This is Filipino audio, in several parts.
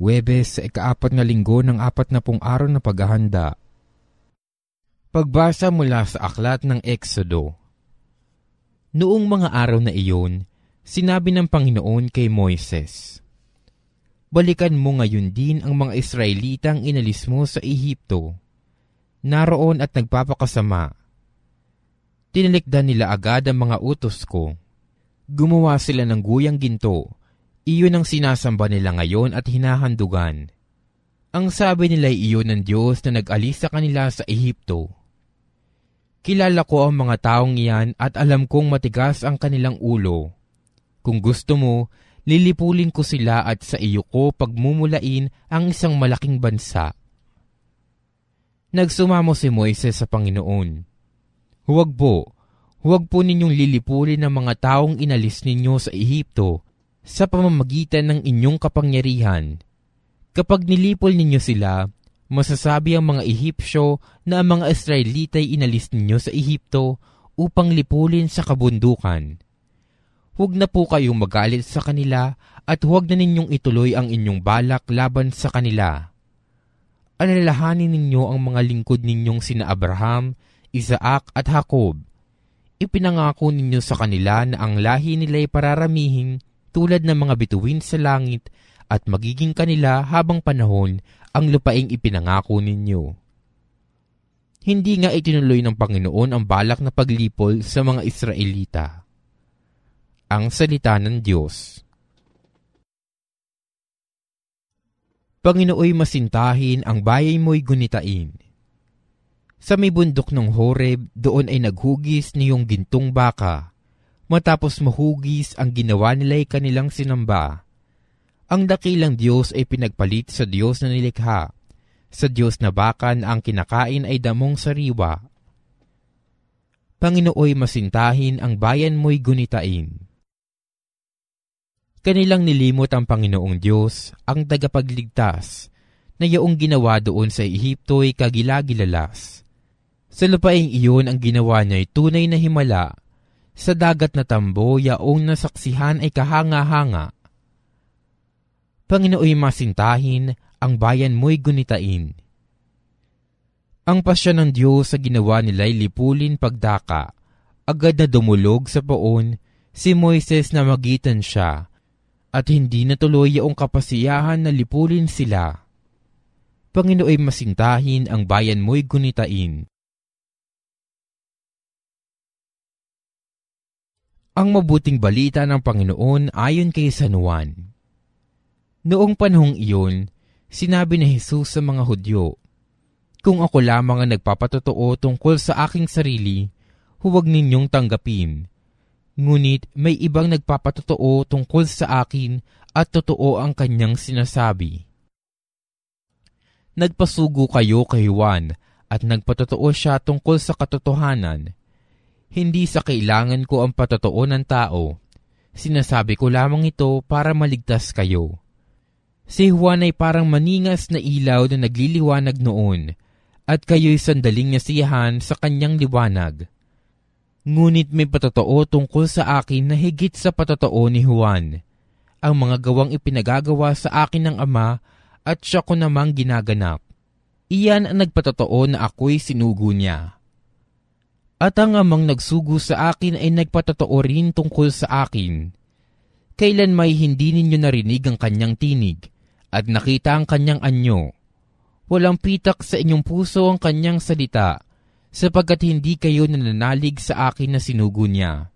Webes sa ikaapat na linggo ng apat na pong araw na paghahanda. Pagbasa mula sa aklat ng Exodo. Noong mga araw na iyon, sinabi ng Panginoon kay Moises, Balikan mo ngayon din ang mga Israelitang inalis mo sa Ehipto. Naroon at nagpapakasama. Tinilikdan nila agad ang mga utos ko. Gumawa sila ng guyang ginto iyon ang sinasamba nila ngayon at hinahandugan. Ang sabi nila ay iyon ng Diyos na nag-alis sa kanila sa Ehipto. Kilala ko ang mga taong iyan at alam kong matigas ang kanilang ulo. Kung gusto mo, lilipulin ko sila at sa iyo ko pagmumulain ang isang malaking bansa. Nagsumamo si Moises sa Panginoon. Huwag po, huwag po ninyong lilipulin ang mga taong inalis ninyo sa Ehipto sa pamamagitan ng inyong kapangyarihan. Kapag nilipol ninyo sila, masasabi ang mga Ehipsyo na ang mga Israelita ay inalis ninyo sa Ehipto upang lipulin sa kabundukan. Huwag na po kayong magalit sa kanila at huwag na ninyong ituloy ang inyong balak laban sa kanila. Alalahanin ninyo ang mga lingkod ninyong sina Abraham, Isaac at Jacob. Ipinangako ninyo sa kanila na ang lahi nila ay pararamihin tulad ng mga bituin sa langit at magiging kanila habang panahon ang lupaing ipinangako ninyo. Hindi nga itinuloy ng Panginoon ang balak na paglipol sa mga Israelita. Ang Salita ng Diyos Panginooy masintahin ang bayay mo'y gunitain. Sa may bundok ng Horeb, doon ay naghugis niyong gintong baka Matapos mahugis ang ginawa nila'y kanilang sinamba. Ang dakilang Diyos ay pinagpalit sa Diyos na nilikha. Sa Diyos na bakan ang kinakain ay damong sariwa. Panginooy masintahin ang bayan mo'y gunitain. Kanilang nilimot ang Panginoong Diyos, ang tagapagligtas, na yaong ginawa doon sa Ehipto'y kagilagilalas. Sa lupaing iyon ang ginawa niya'y tunay na himala sa dagat na tambo yaong nasaksihan ay kahanga-hanga. Panginooy masintahin, ang bayan mo'y gunitain. Ang pasya ng Diyos sa ginawa nila'y lipulin pagdaka. Agad na dumulog sa poon si Moises na magitan siya at hindi natuloy yaong kapasiyahan na lipulin sila. Panginooy masintahin ang bayan mo'y gunitain. Ang mabuting balita ng Panginoon ayon kay San Juan. Noong panahong iyon, sinabi ni Jesus sa mga Hudyo, Kung ako lamang ang nagpapatotoo tungkol sa aking sarili, huwag ninyong tanggapin. Ngunit may ibang nagpapatotoo tungkol sa akin at totoo ang kanyang sinasabi. Nagpasugo kayo kay Juan at nagpatotoo siya tungkol sa katotohanan hindi sa kailangan ko ang patotoo ng tao. Sinasabi ko lamang ito para maligtas kayo. Si Juan ay parang maningas na ilaw na nagliliwanag noon, at kayo'y sandaling nasiyahan sa kanyang liwanag. Ngunit may patotoo tungkol sa akin na higit sa patotoo ni Juan. Ang mga gawang ipinagagawa sa akin ng Ama at siya ko namang ginaganap. Iyan ang nagpatotoo na ako'y sinugo niya at ang amang nagsugo sa akin ay nagpatotoo rin tungkol sa akin. Kailan may hindi ninyo narinig ang kanyang tinig at nakita ang kanyang anyo. Walang pitak sa inyong puso ang kanyang salita, sapagkat hindi kayo nananalig sa akin na sinugo niya.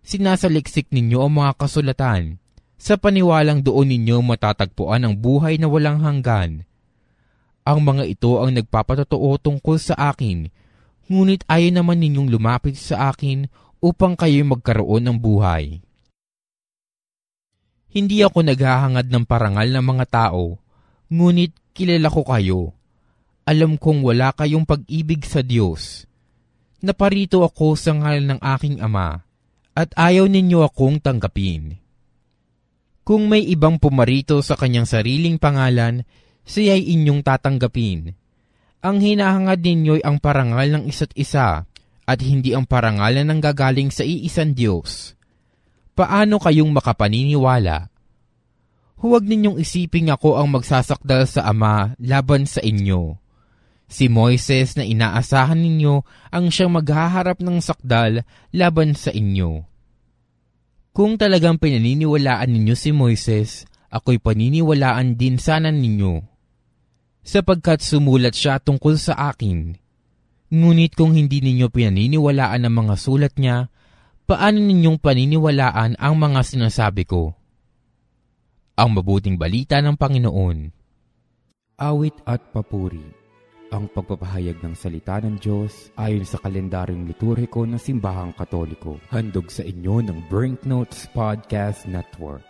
Sinasaliksik ninyo ang mga kasulatan, sa paniwalang doon ninyo matatagpuan ang buhay na walang hanggan. Ang mga ito ang nagpapatotoo tungkol sa akin, ngunit ayaw naman ninyong lumapit sa akin upang kayo magkaroon ng buhay. Hindi ako naghahangad ng parangal ng mga tao, ngunit kilala ko kayo. Alam kong wala kayong pag-ibig sa Diyos. Naparito ako sa ngalan ng aking Ama, at ayaw ninyo akong tanggapin. Kung may ibang pumarito sa kanyang sariling pangalan, siya ay inyong tatanggapin ang hinahangad ninyo'y ang parangal ng isa't isa at hindi ang parangalan ng gagaling sa iisang Diyos. Paano kayong makapaniniwala? Huwag ninyong isiping ako ang magsasakdal sa Ama laban sa inyo. Si Moises na inaasahan ninyo ang siyang maghaharap ng sakdal laban sa inyo. Kung talagang pinaniniwalaan ninyo si Moises, ako'y paniniwalaan din sana ninyo. Sapagkat sumulat siya tungkol sa akin. Ngunit kung hindi ninyo pinaniniwalaan ang mga sulat niya, paano ninyong paniniwalaan ang mga sinasabi ko? Ang mabuting balita ng Panginoon. Awit at papuri ang pagpapahayag ng salita ng Diyos ayon sa kalendaryong liturhiko ng Simbahang Katoliko. Handog sa inyo ng Brinknotes Podcast Network.